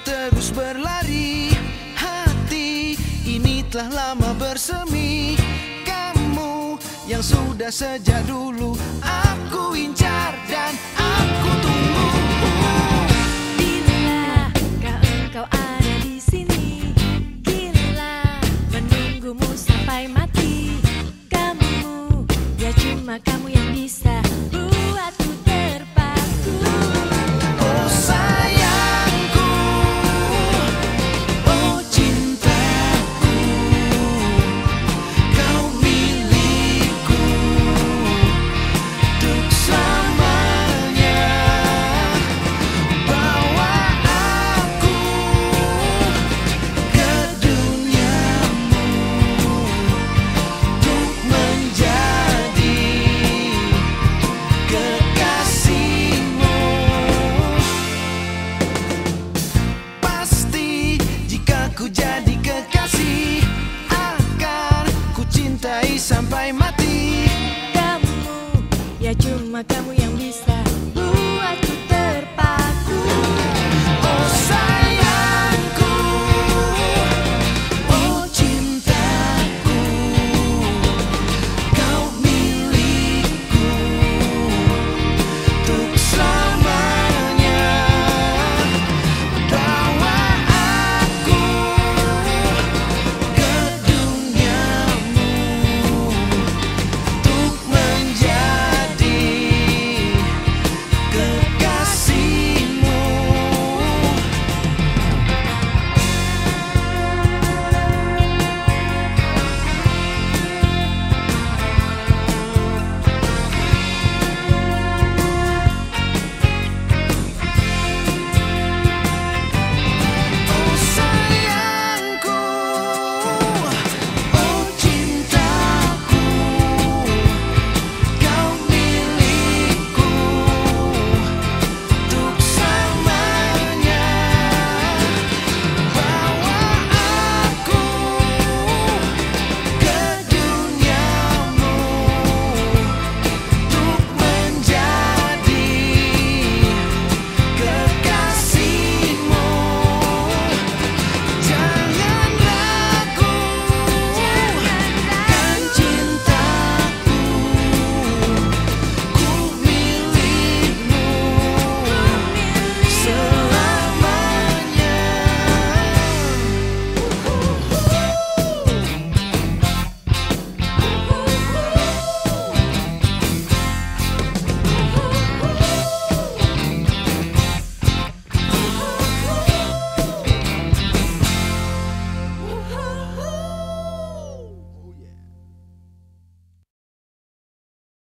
terus berlari. Hati ini telah lama bersemi. Kamu yang sudah sejak dulu. Aku incar dan aku tunggu. Bila kau engkau ada di sini? Gila menunggumu sampai mati. Kamu ya cuma kamu yang cuma kamu yang bisa